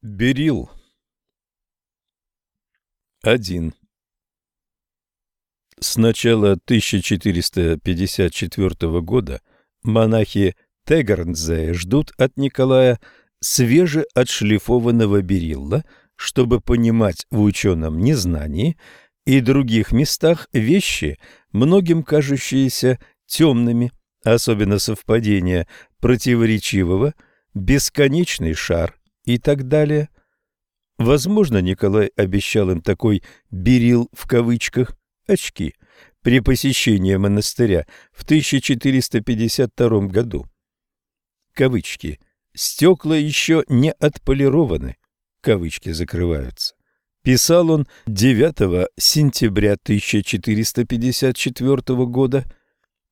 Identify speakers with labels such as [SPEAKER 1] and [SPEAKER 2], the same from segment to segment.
[SPEAKER 1] Берил. 1. С начала 1454 года монахи Тегарнзе ждут от Николая свежеотшлифованного берилла, чтобы понимать в ученом незнании и других местах вещи, многим кажущиеся темными, особенно совпадения противоречивого, бесконечный шар и так далее. Возможно, Николай обещал им такой «берил» в кавычках, очки, при посещении монастыря в 1452 году. Кавычки. Стекла еще не отполированы. Кавычки закрываются. Писал он 9 сентября 1454 года.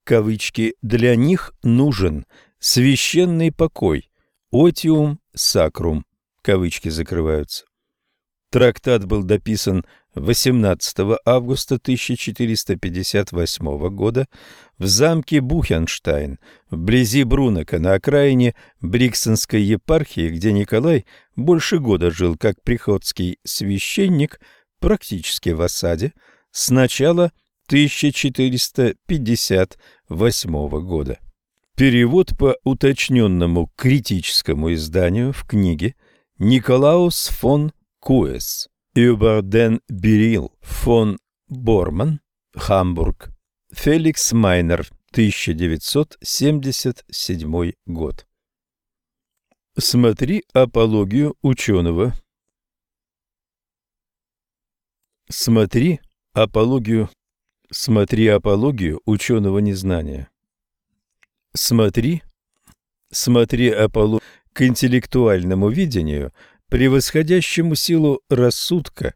[SPEAKER 1] Кавычки. Для них нужен священный покой. Отиум сакрум. Кавычки закрываются. Трактат был дописан 18 августа 1458 года в замке Бухенштайн, вблизи Брунака, на окраине Бриксенской епархии, где Николай больше года жил как приходский священник, практически в осаде, с начала 1458 года. Перевод по уточненному критическому изданию в книге Николаус фон Куэс den Берил фон Борман, Хамбург, Феликс Майнер, 1977 год. Смотри апологию ученого. Смотри апологию. Смотри апологию ученого незнания. Смотри, смотри апологию к интеллектуальному видению – превосходящему силу рассудка,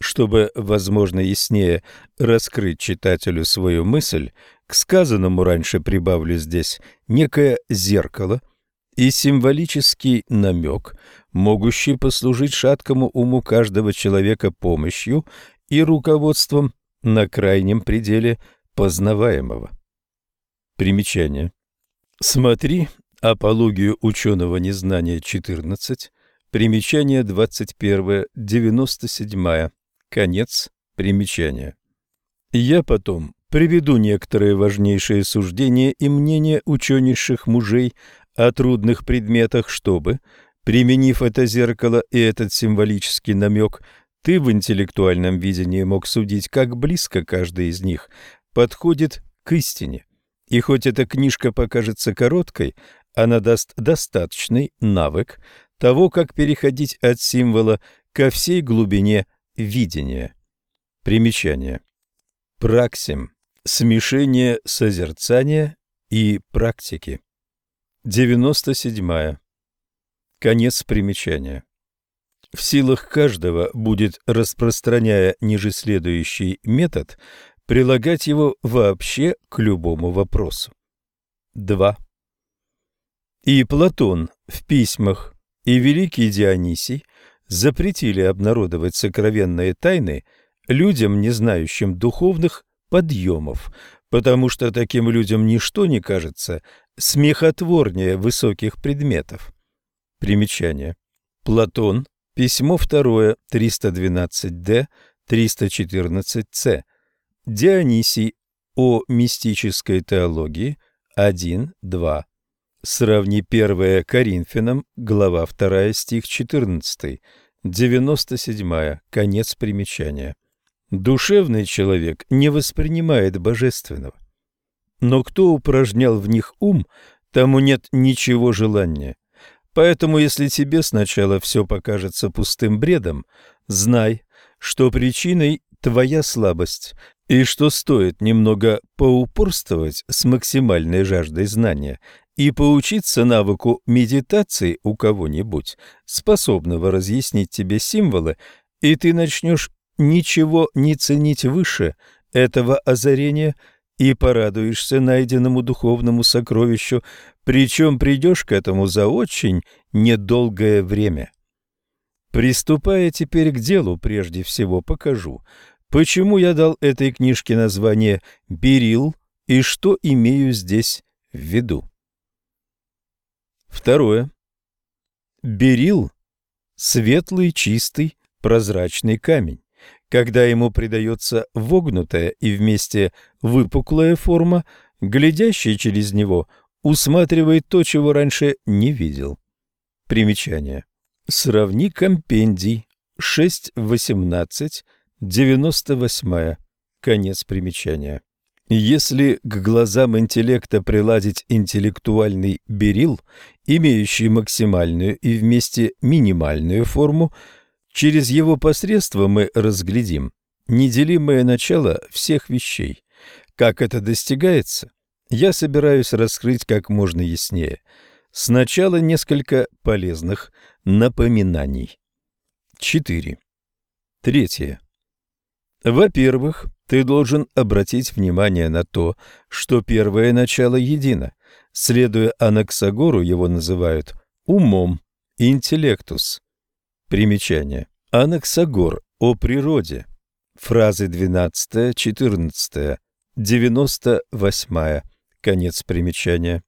[SPEAKER 1] чтобы, возможно, яснее раскрыть читателю свою мысль, к сказанному раньше прибавлю здесь некое зеркало и символический намек, могущий послужить шаткому уму каждого человека помощью и руководством на крайнем пределе познаваемого. Примечание. Смотри апологию ученого незнания 14, Примечание 21, 97. Конец примечания. Я потом приведу некоторые важнейшие суждения и мнения ученейших мужей о трудных предметах, чтобы, применив это зеркало и этот символический намек, ты в интеллектуальном видении мог судить, как близко каждый из них подходит к истине. И хоть эта книжка покажется короткой, она даст достаточный навык того, как переходить от символа ко всей глубине видения. Примечание. Праксим. Смешение созерцания и практики. 97. Конец примечания. В силах каждого будет, распространяя ниже следующий метод, прилагать его вообще к любому вопросу. 2. И Платон в письмах и великий Дионисий запретили обнародовать сокровенные тайны людям, не знающим духовных подъемов, потому что таким людям ничто не кажется смехотворнее высоких предметов. Примечание. Платон. Письмо второе, 312-д, 314-ц. Дионисий о мистической теологии 1-2. Сравни 1 Коринфянам, глава 2, стих 14, 97, конец примечания. Душевный человек не воспринимает божественного. Но кто упражнял в них ум, тому нет ничего желания. Поэтому, если тебе сначала все покажется пустым бредом, знай, что причиной твоя слабость, и что стоит немного поупорствовать с максимальной жаждой знания и поучиться навыку медитации у кого-нибудь, способного разъяснить тебе символы, и ты начнешь ничего не ценить выше этого озарения и порадуешься найденному духовному сокровищу, причем придешь к этому за очень недолгое время. Приступая теперь к делу, прежде всего покажу, почему я дал этой книжке название «Берил» и что имею здесь в виду. Второе. Берил светлый, чистый, прозрачный камень. Когда ему придается вогнутая и вместе выпуклая форма, глядящий через него усматривает то, чего раньше не видел. Примечание. Сравни компендий 6.18, 98. Конец примечания. Если к глазам интеллекта приладить интеллектуальный берил, имеющий максимальную и вместе минимальную форму, через его посредство мы разглядим неделимое начало всех вещей. Как это достигается, я собираюсь раскрыть как можно яснее. Сначала несколько полезных напоминаний. 4. Третье. Во-первых, ты должен обратить внимание на то, что первое начало едино. Следуя Анаксагору, его называют умом, интеллектус. Примечание. Анаксагор о природе. Фразы 12, 14, 98. Конец примечания.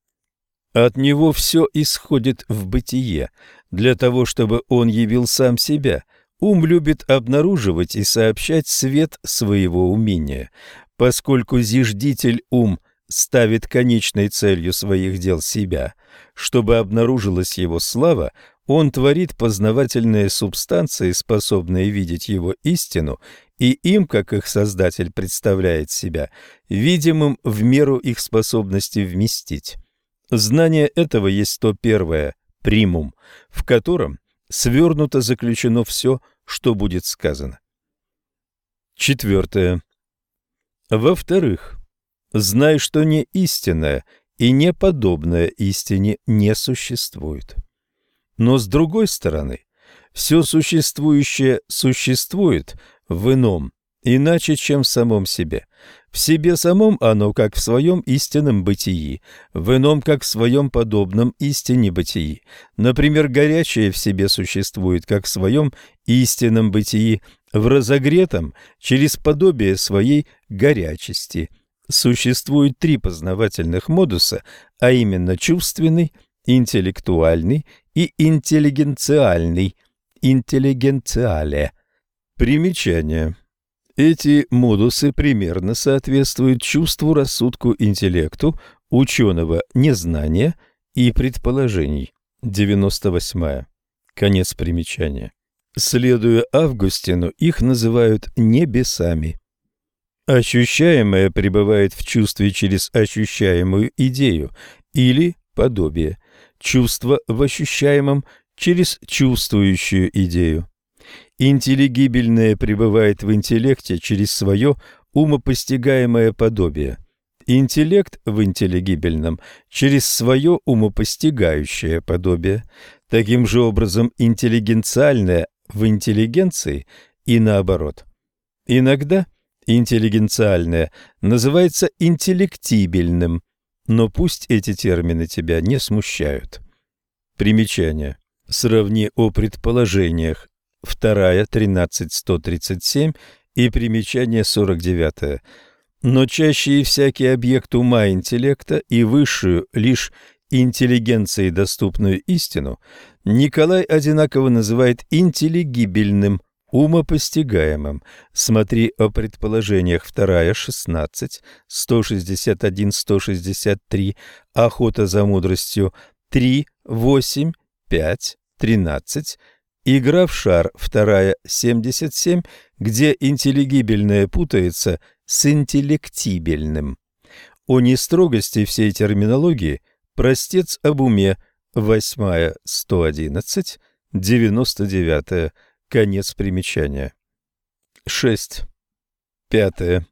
[SPEAKER 1] От него все исходит в бытие, для того, чтобы он явил сам себя – Ум любит обнаруживать и сообщать свет своего умения. Поскольку зиждитель ум ставит конечной целью своих дел себя, чтобы обнаружилась его слава, он творит познавательные субстанции, способные видеть его истину, и им, как их создатель представляет себя, видимым в меру их способности вместить. Знание этого есть то первое, примум, в котором свернуто заключено все, что будет сказано. Четвертое. Во-вторых, знай, что не истинное и не подобное истине не существует. Но с другой стороны, все существующее существует в ином, иначе, чем в самом себе. В себе самом оно, как в своем истинном бытии, в ином, как в своем подобном истине бытии. Например, горячее в себе существует, как в своем истинном бытии, в разогретом, через подобие своей горячести. Существует три познавательных модуса, а именно чувственный, интеллектуальный и интеллигенциальный, интеллигенциале. Примечание. Эти модусы примерно соответствуют чувству, рассудку, интеллекту, ученого незнания и предположений. 98. Конец примечания. Следуя Августину, их называют небесами. Ощущаемое пребывает в чувстве через ощущаемую идею или подобие, чувство в ощущаемом через чувствующую идею. Интеллигибельное пребывает в интеллекте через свое умопостигаемое подобие. Интеллект в интеллигибельном через свое умопостигающее подобие. Таким же образом интеллигенциальное в интеллигенции и наоборот. Иногда интеллигенциальное называется интеллектибельным, но пусть эти термины тебя не смущают. Примечание. Сравни о предположениях вторая, 13137 и примечание 49. Но чаще и всякий объект ума интеллекта и высшую лишь интеллигенции доступную истину Николай одинаково называет интеллигибельным, умопостигаемым. Смотри о предположениях 2, 16, 161, 163, охота за мудростью 3, 8, 5, 13, Игра в шар, вторая, 77, где интеллигибельное путается с интеллектибельным. О нестрогости всей терминологии простец об уме, восьмая, 111, 99, конец примечания. 6. Пятое.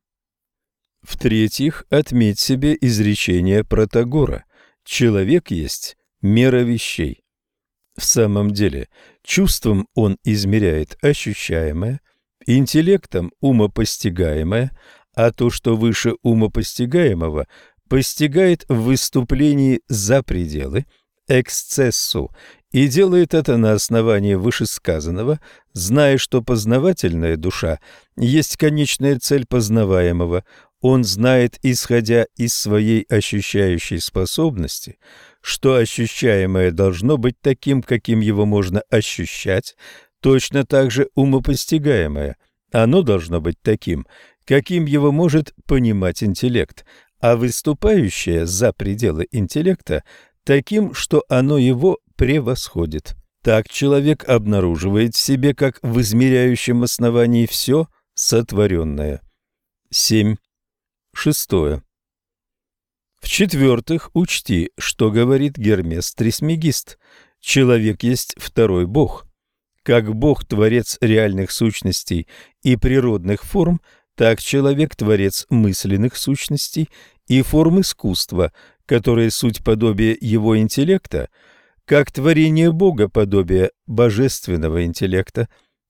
[SPEAKER 1] В-третьих, отметь себе изречение Протагора «Человек есть мера вещей». В самом деле, чувством он измеряет ощущаемое, интеллектом умопостигаемое, а то, что выше умопостигаемого, постигает в выступлении за пределы, эксцессу, и делает это на основании вышесказанного, зная, что познавательная душа есть конечная цель познаваемого, он знает, исходя из своей ощущающей способности, что ощущаемое должно быть таким, каким его можно ощущать, точно так же умопостигаемое. Оно должно быть таким, каким его может понимать интеллект, а выступающее за пределы интеллекта таким, что оно его превосходит. Так человек обнаруживает в себе как в измеряющем основании все сотворенное. 7. Шестое. В-четвертых, учти, что говорит Гермес Трисмегист. Человек есть второй бог. Как бог – творец реальных сущностей и природных форм, так человек – творец мысленных сущностей и форм искусства, которые суть подобия его интеллекта – как творение Бога подобие божественного интеллекта.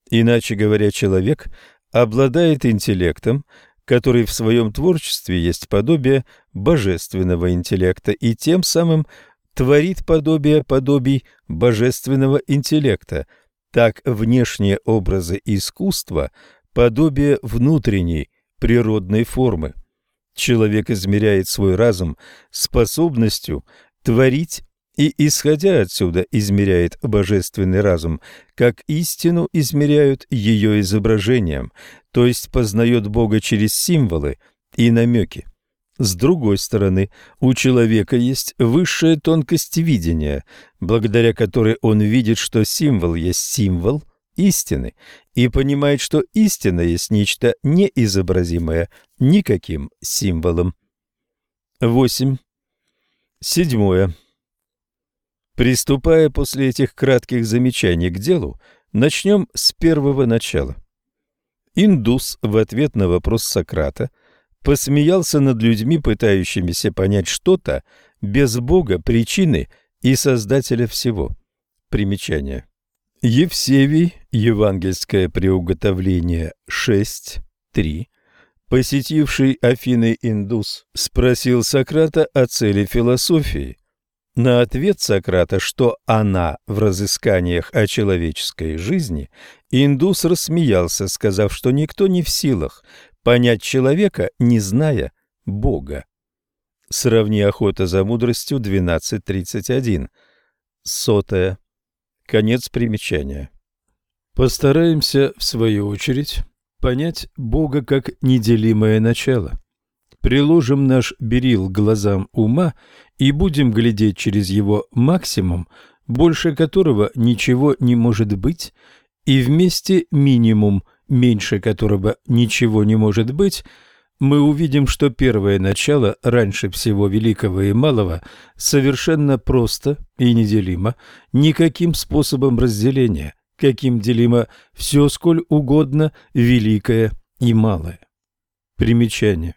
[SPEAKER 1] Иначе говоря, человек обладает интеллектом, который в своем творчестве есть подобие божественного интеллекта и тем самым творит подобие подобий божественного интеллекта. Так внешние образы искусства – подобие внутренней природной формы. Человек измеряет свой разум способностью творить и, исходя отсюда, измеряет божественный разум, как истину измеряют ее изображением, то есть познает Бога через символы и намеки. С другой стороны, у человека есть высшая тонкость видения, благодаря которой он видит, что символ есть символ истины, и понимает, что истина есть нечто неизобразимое никаким символом. 8. Седьмое. Приступая после этих кратких замечаний к делу, начнем с первого начала. Индус в ответ на вопрос Сократа посмеялся над людьми, пытающимися понять что-то без Бога, причины и Создателя всего. Примечание. Евсевий, евангельское приуготовление 6.3, посетивший Афины индус, спросил Сократа о цели философии – на ответ Сократа, что она в разысканиях о человеческой жизни, индус рассмеялся, сказав, что никто не в силах понять человека, не зная Бога. Сравни охота за мудростью 12.31. Сотая. Конец примечания. Постараемся, в свою очередь, понять Бога как неделимое начало. Приложим наш берил глазам ума и будем глядеть через его максимум, больше которого ничего не может быть, и вместе минимум, меньше которого ничего не может быть, мы увидим, что первое начало, раньше всего великого и малого, совершенно просто и неделимо, никаким способом разделения, каким делимо все сколь угодно великое и малое. Примечание.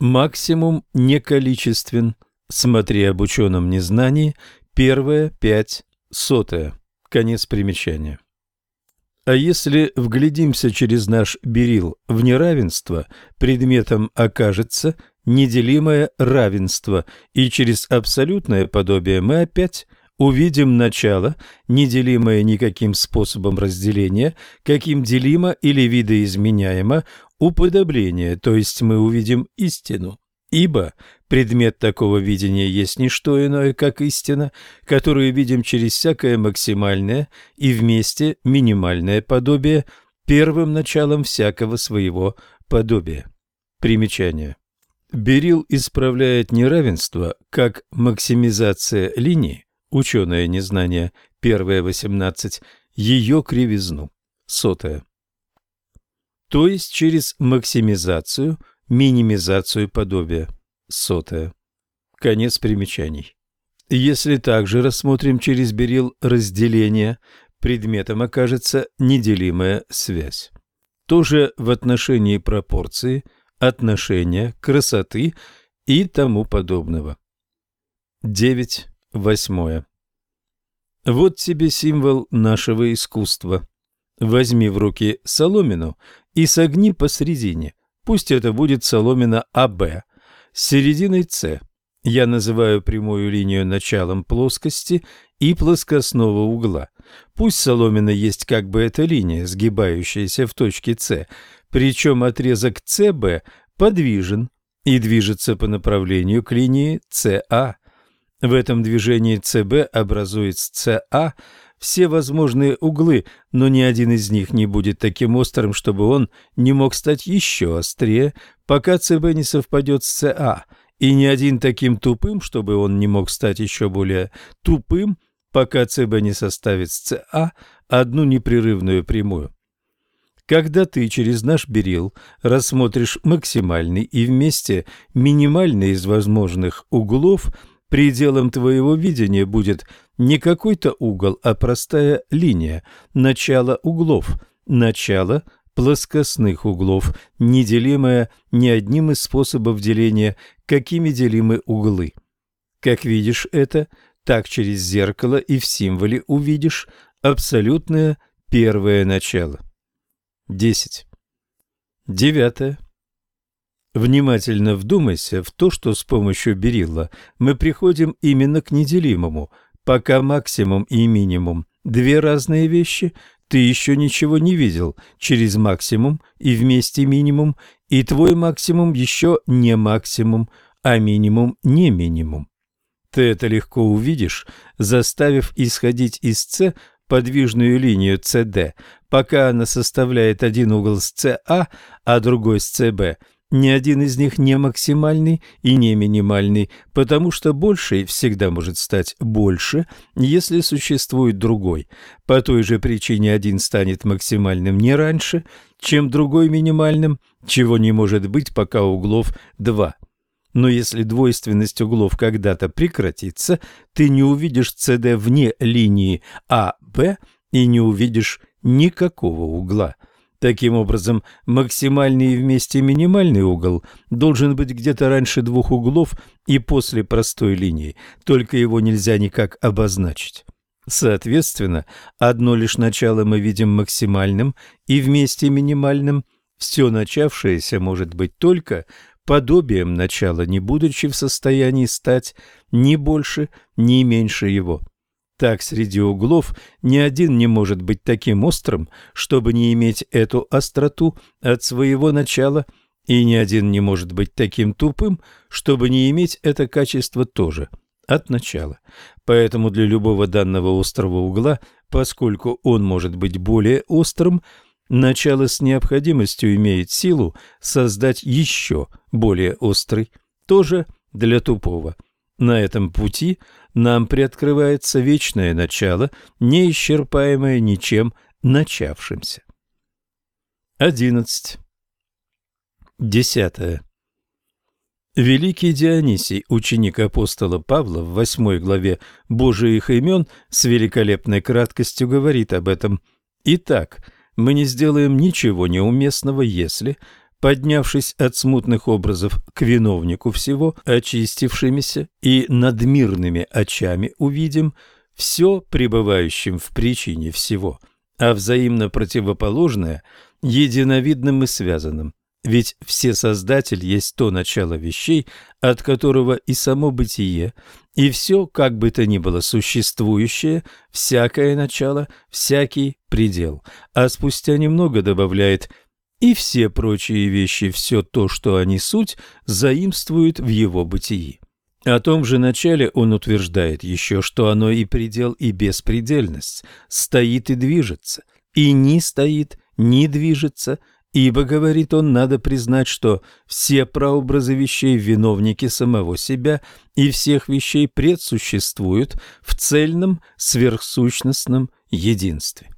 [SPEAKER 1] Максимум неколичествен. Смотри об ученом незнании. Первое, пять, сотое. Конец примечания. А если вглядимся через наш берил в неравенство, предметом окажется неделимое равенство, и через абсолютное подобие мы опять увидим начало, неделимое никаким способом разделения, каким делимо или видоизменяемо уподобление, то есть мы увидим истину. Ибо предмет такого видения есть не что иное, как истина, которую видим через всякое максимальное и вместе минимальное подобие первым началом всякого своего подобия. Примечание. Берил исправляет неравенство как максимизация линии, ученое незнание, первое 18, ее кривизну, сотая то есть через максимизацию, минимизацию подобия. Сотое. Конец примечаний. Если также рассмотрим через берил разделение, предметом окажется неделимая связь. Тоже в отношении пропорции, отношения, красоты и тому подобного. 9. Восьмое. Вот тебе символ нашего искусства. Возьми в руки соломину и согни посередине. Пусть это будет соломина АБ с серединой С. Я называю прямую линию началом плоскости и плоскостного угла. Пусть соломина есть как бы эта линия, сгибающаяся в точке С, причем отрезок СБ подвижен, и движется по направлению к линии СА. В этом движении СБ образует с СА все возможные углы, но ни один из них не будет таким острым, чтобы он не мог стать еще острее, пока ЦБ не совпадет с СА, и ни один таким тупым, чтобы он не мог стать еще более тупым, пока ЦБ не составит с СА одну непрерывную прямую. Когда ты через наш берил рассмотришь максимальный и вместе минимальный из возможных углов, пределом твоего видения будет не какой-то угол, а простая линия, начало углов, начало плоскостных углов, неделимое ни одним из способов деления, какими делимы углы. Как видишь это, так через зеркало и в символе увидишь абсолютное первое начало. 10. Девятое. Внимательно вдумайся в то, что с помощью берилла мы приходим именно к неделимому – Пока максимум и минимум – две разные вещи, ты еще ничего не видел. Через максимум и вместе минимум, и твой максимум еще не максимум, а минимум не минимум. Ты это легко увидишь, заставив исходить из С подвижную линию CD, пока она составляет один угол с CA, а другой с CB – ни один из них не максимальный и не минимальный, потому что больший всегда может стать больше, если существует другой. По той же причине один станет максимальным не раньше, чем другой минимальным, чего не может быть, пока углов два. Но если двойственность углов когда-то прекратится, ты не увидишь CD вне линии АБ и не увидишь никакого угла. Таким образом, максимальный и вместе минимальный угол должен быть где-то раньше двух углов и после простой линии, только его нельзя никак обозначить. Соответственно, одно лишь начало мы видим максимальным и вместе минимальным, все начавшееся может быть только подобием начала, не будучи в состоянии стать ни больше, ни меньше его. Так среди углов ни один не может быть таким острым, чтобы не иметь эту остроту от своего начала, и ни один не может быть таким тупым, чтобы не иметь это качество тоже от начала. Поэтому для любого данного острого угла, поскольку он может быть более острым, начало с необходимостью имеет силу создать еще более острый, тоже для тупого. На этом пути нам приоткрывается вечное начало, неисчерпаемое ничем начавшимся. 11. Десятое. Великий Дионисий, ученик апостола Павла, в восьмой главе Божиих имен с великолепной краткостью говорит об этом. «Итак, мы не сделаем ничего неуместного, если, поднявшись от смутных образов к виновнику всего, очистившимися и надмирными очами увидим все пребывающим в причине всего, а взаимно противоположное единовидным и связанным. Ведь все Создатель есть то начало вещей, от которого и само бытие, и все, как бы то ни было существующее, всякое начало, всякий предел. А спустя немного добавляет и все прочие вещи, все то, что они суть, заимствуют в его бытии. О том же начале он утверждает еще, что оно и предел, и беспредельность, стоит и движется, и ни стоит, ни движется, ибо, говорит он, надо признать, что все прообразы вещей виновники самого себя и всех вещей предсуществуют в цельном сверхсущностном единстве.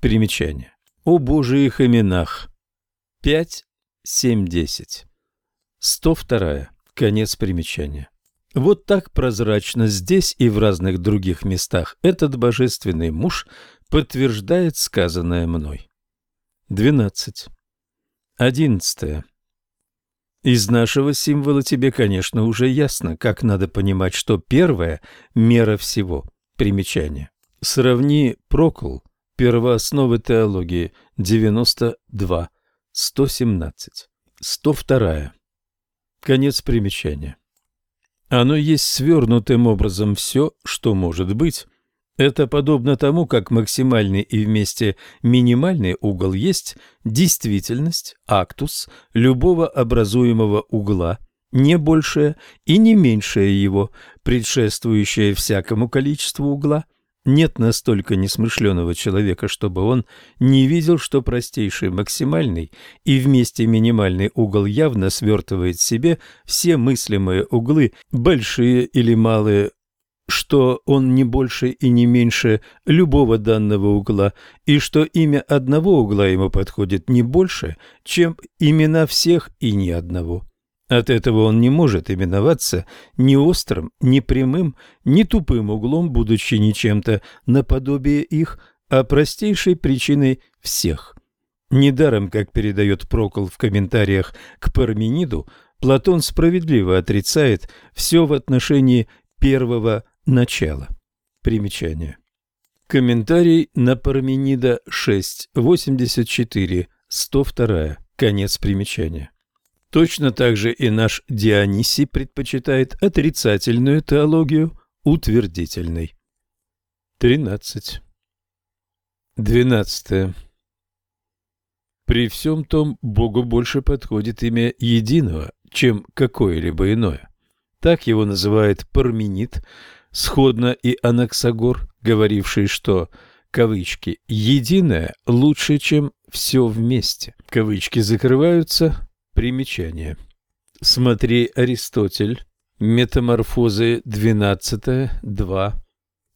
[SPEAKER 1] Примечание. О Божиих именах, 5, 7, 10. 102. Конец примечания. Вот так прозрачно здесь и в разных других местах этот божественный муж подтверждает сказанное мной. 12. 11. Из нашего символа тебе, конечно, уже ясно, как надо понимать, что первая – мера всего. Примечание. Сравни Прокл, первоосновы теологии, 92. 117. 102. Конец примечания. Оно есть свернутым образом все, что может быть. Это подобно тому, как максимальный и вместе минимальный угол есть действительность, актус любого образуемого угла, не большее и не меньшее его, предшествующее всякому количеству угла. Нет настолько несмышленого человека, чтобы он не видел, что простейший максимальный и вместе минимальный угол явно свертывает в себе все мыслимые углы, большие или малые, что он не больше и не меньше любого данного угла, и что имя одного угла ему подходит не больше, чем имена всех и ни одного. От этого он не может именоваться ни острым, ни прямым, ни тупым углом, будучи ни чем-то наподобие их, а простейшей причиной всех. Недаром, как передает Прокол в комментариях к Пармениду, Платон справедливо отрицает все в отношении первого начала. Примечание. Комментарий на Парменида 6, 84, 102. Конец примечания. Точно так же и наш Дионисий предпочитает отрицательную теологию утвердительной. 13. 12. При всем том Богу больше подходит имя единого, чем какое-либо иное. Так его называет Парменид, сходно и Анаксагор, говоривший, что кавычки «единое лучше, чем все вместе». Кавычки закрываются, Примечание. Смотри Аристотель. Метаморфозы 12, 2,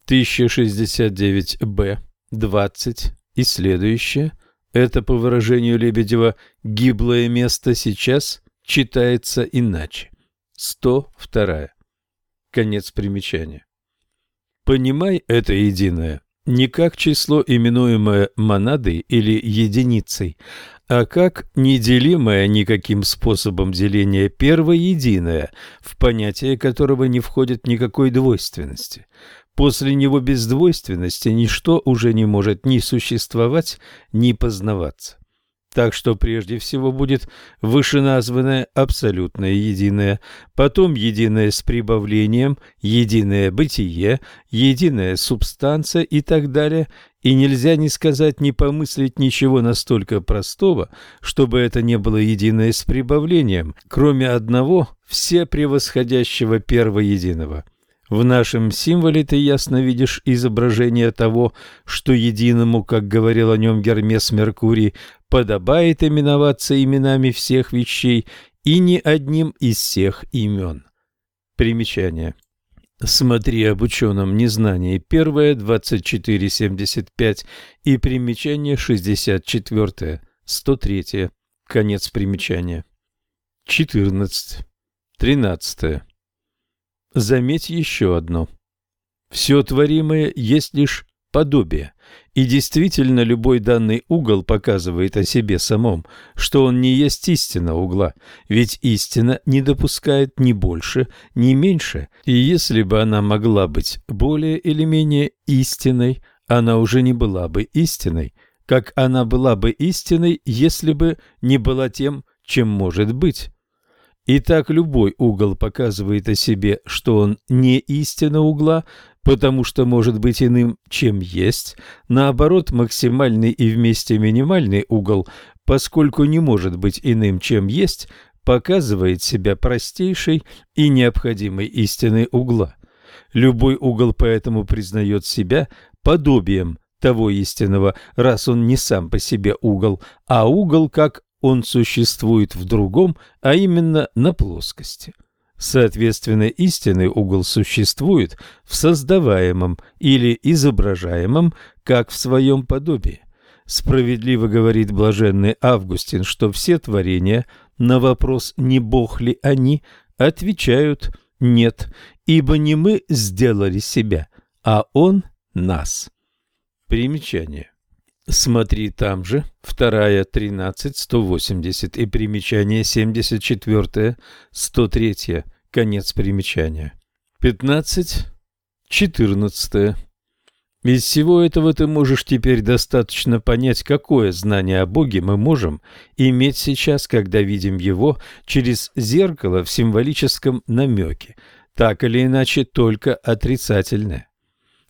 [SPEAKER 1] 1069б, 20 и следующее. Это, по выражению Лебедева, гиблое место сейчас читается иначе. 102. Конец примечания. Понимай это единое не как число, именуемое монадой или единицей, а как неделимое никаким способом деления первоединое, в понятие которого не входит никакой двойственности. После него без двойственности ничто уже не может ни существовать, ни познаваться. Так что прежде всего будет вышеназванное абсолютное единое, потом единое с прибавлением, единое бытие, единая субстанция и так далее, и нельзя ни сказать, ни помыслить ничего настолько простого, чтобы это не было единое с прибавлением, кроме одного, все превосходящего первоединого – в нашем символе ты ясно видишь изображение того, что единому, как говорил о нем Гермес Меркурий, подобает именоваться именами всех вещей и не одним из всех имен. Примечание. Смотри об ученом незнании первое, 24.75 и примечание 64, 103. Конец примечания. 14. 13. Заметь еще одно. Все творимое есть лишь подобие, и действительно любой данный угол показывает о себе самом, что он не есть истина угла, ведь истина не допускает ни больше, ни меньше, и если бы она могла быть более или менее истиной, она уже не была бы истиной, как она была бы истиной, если бы не была тем, чем может быть. Итак, любой угол показывает о себе, что он не истина угла, потому что может быть иным, чем есть. Наоборот, максимальный и вместе минимальный угол, поскольку не может быть иным, чем есть, показывает себя простейшей и необходимой истиной угла. Любой угол поэтому признает себя подобием того истинного, раз он не сам по себе угол, а угол как он существует в другом, а именно на плоскости. Соответственно, истинный угол существует в создаваемом или изображаемом, как в своем подобии. Справедливо говорит блаженный Августин, что все творения на вопрос «не Бог ли они?» отвечают «нет, ибо не мы сделали себя, а Он нас». Примечание. Смотри там же, вторая, тринадцать, сто восемьдесят и примечание семьдесят четвертое, сто третье, конец примечания. Пятнадцать, четырнадцатое. Из всего этого ты можешь теперь достаточно понять, какое знание о Боге мы можем иметь сейчас, когда видим Его через зеркало в символическом намеке, так или иначе только отрицательное.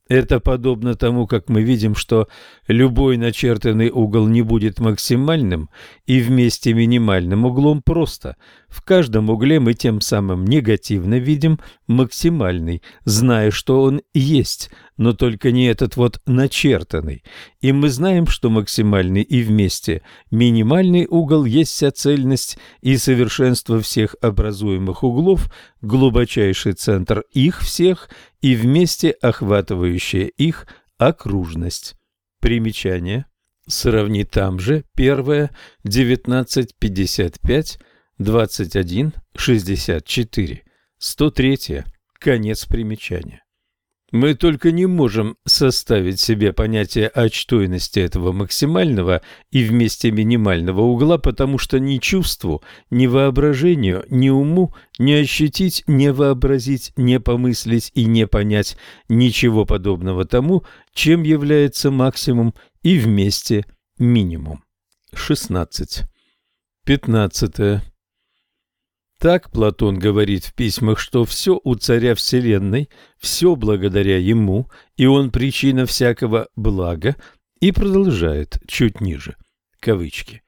[SPEAKER 1] Это подобно тому, как мы видим, что любой начертанный угол не будет максимальным и вместе минимальным углом просто. В каждом угле мы тем самым негативно видим максимальный, зная, что он есть, но только не этот вот начертанный. И мы знаем, что максимальный и вместе минимальный угол есть вся цельность и совершенство всех образуемых углов, глубочайший центр их всех и вместе охватывающая их окружность. Примечание. Сравни там же первое 1955 21 64 103 конец примечания. Мы только не можем составить себе понятие очтойности этого максимального и вместе минимального угла, потому что ни чувству, ни воображению, ни уму не ощутить, не вообразить, не помыслить и не понять ничего подобного тому, чем является максимум и вместе минимум. 16. 15. Так Платон говорит в письмах, что все у царя Вселенной, все благодаря ему, и он причина всякого блага, и продолжает чуть ниже, кавычки.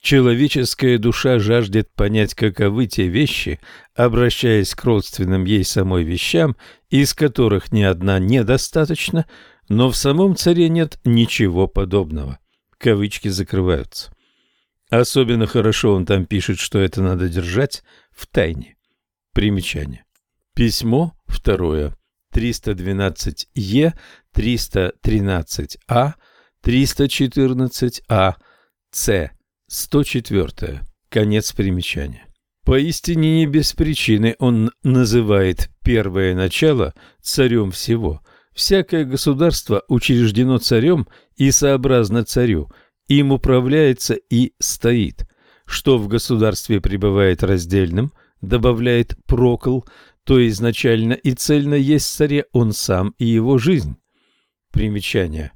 [SPEAKER 1] Человеческая душа жаждет понять, каковы те вещи, обращаясь к родственным ей самой вещам, из которых ни одна недостаточно, но в самом царе нет ничего подобного. Кавычки закрываются. Особенно хорошо он там пишет, что это надо держать в тайне. Примечание. Письмо второе. 312Е, 313А, 314А, С, 104. Конец примечания. Поистине не без причины он называет первое начало царем всего. Всякое государство учреждено царем и сообразно царю – им управляется и стоит. Что в государстве пребывает раздельным, добавляет Прокл, то изначально и цельно есть царе он сам и его жизнь. Примечание.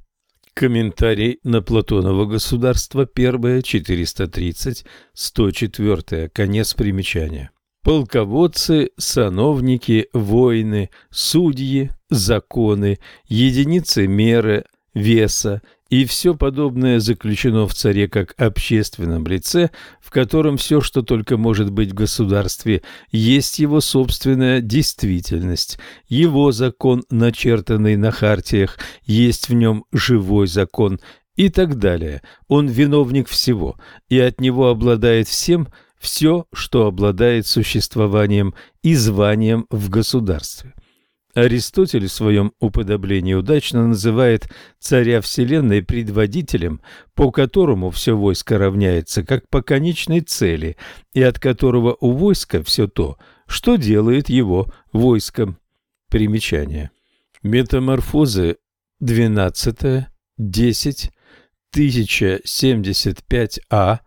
[SPEAKER 1] Комментарий на Платоново государство, первое, 430, 104, конец примечания. Полководцы, сановники, воины, судьи, законы, единицы меры, веса и все подобное заключено в царе как общественном лице, в котором все, что только может быть в государстве, есть его собственная действительность, его закон, начертанный на хартиях, есть в нем живой закон и так далее. Он виновник всего, и от него обладает всем все, что обладает существованием и званием в государстве. Аристотель в своем уподоблении удачно называет царя Вселенной предводителем, по которому все войско равняется как по конечной цели, и от которого у войска все то, что делает его войском. Примечание. Метаморфозы 12, 10, 1075А,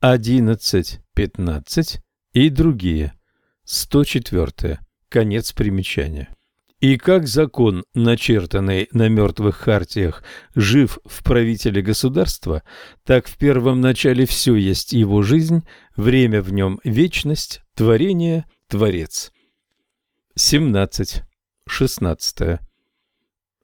[SPEAKER 1] 11, 15 и другие. 104. Конец примечания. И как закон, начертанный на мертвых хартиях, жив в правителе государства, так в первом начале все есть его жизнь, время в нем вечность, творение, творец. 17. 16.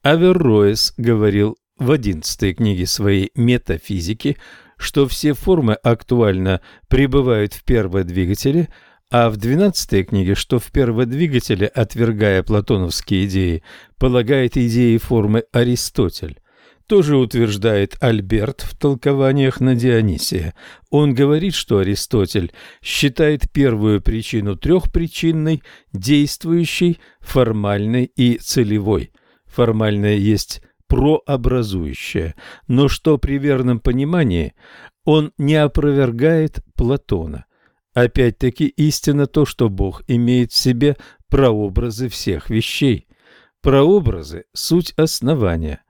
[SPEAKER 1] Аверроэс говорил в одиннадцатой книге своей «Метафизики», что все формы актуально пребывают в перводвигателе – а в двенадцатой книге, что в перводвигателе, отвергая платоновские идеи, полагает идеи формы Аристотель. Тоже утверждает Альберт в толкованиях на Дионисия. Он говорит, что Аристотель считает первую причину трехпричинной, действующей, формальной и целевой. Формальная есть прообразующая, но что при верном понимании он не опровергает Платона. Опять-таки истина то, что Бог имеет в себе прообразы всех вещей. Прообразы – суть основания.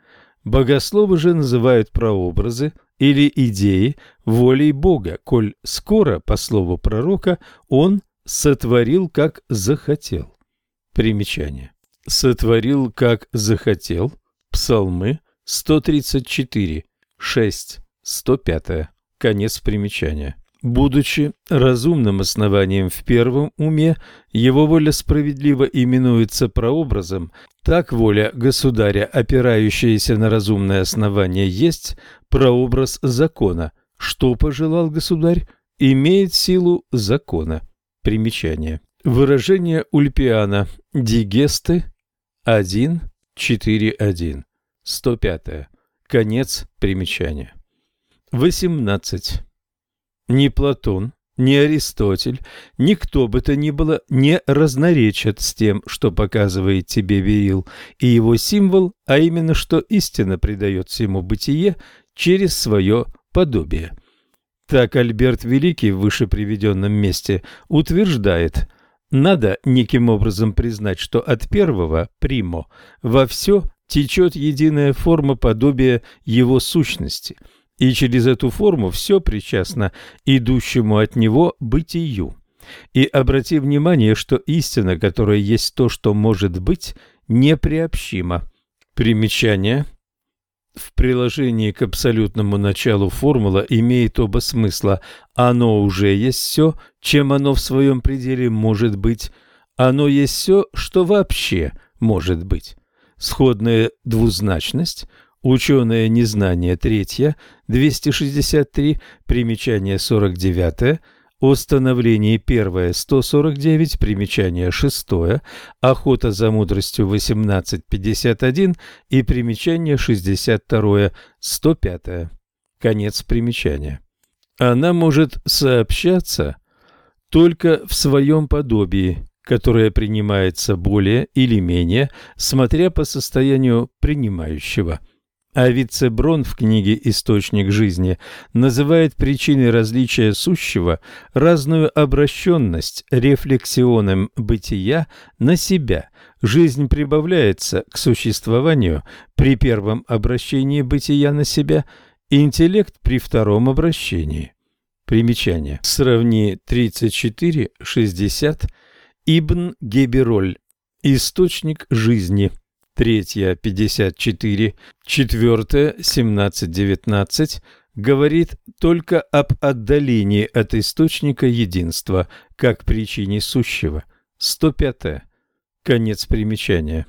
[SPEAKER 1] Богословы же называют прообразы или идеи волей Бога, коль скоро, по слову пророка, Он сотворил, как захотел. Примечание. Сотворил, как захотел. Псалмы 134, 6, 105. Конец примечания. Будучи разумным основанием в первом уме, его воля справедливо именуется прообразом, так воля государя, опирающаяся на разумное основание, есть прообраз закона. Что пожелал государь, имеет силу закона. Примечание. Выражение Ульпиана «Дигесты» 1, 4, 1. 105. Конец примечания. 18. Ни Платон, ни Аристотель, никто бы то ни было не разноречат с тем, что показывает тебе Верил, и его символ, а именно, что истина придает всему бытие через свое подобие. Так Альберт Великий в выше приведенном месте утверждает, надо неким образом признать, что от первого, примо, во все течет единая форма подобия его сущности – и через эту форму все причастно идущему от него бытию. И обрати внимание, что истина, которая есть то, что может быть, неприобщима. Примечание. В приложении к абсолютному началу формула имеет оба смысла. Оно уже есть все, чем оно в своем пределе может быть. Оно есть все, что вообще может быть. Сходная двузначность – Ученое незнание третье, 263, примечание 49, Установление первое 149, примечание шестое, Охота за мудростью 1851 и примечание 62, 105. Конец примечания. Она может сообщаться только в своем подобии, которое принимается более или менее, смотря по состоянию принимающего – а Вицеброн в книге «Источник жизни» называет причиной различия сущего разную обращенность рефлексионом бытия на себя. Жизнь прибавляется к существованию при первом обращении бытия на себя, интеллект при втором обращении. Примечание. Сравни 34-60 Ибн Гебероль. Источник жизни третья 54, четвертая 17-19 говорит только об отдалении от источника единства, как причине сущего. 105. Конец примечания.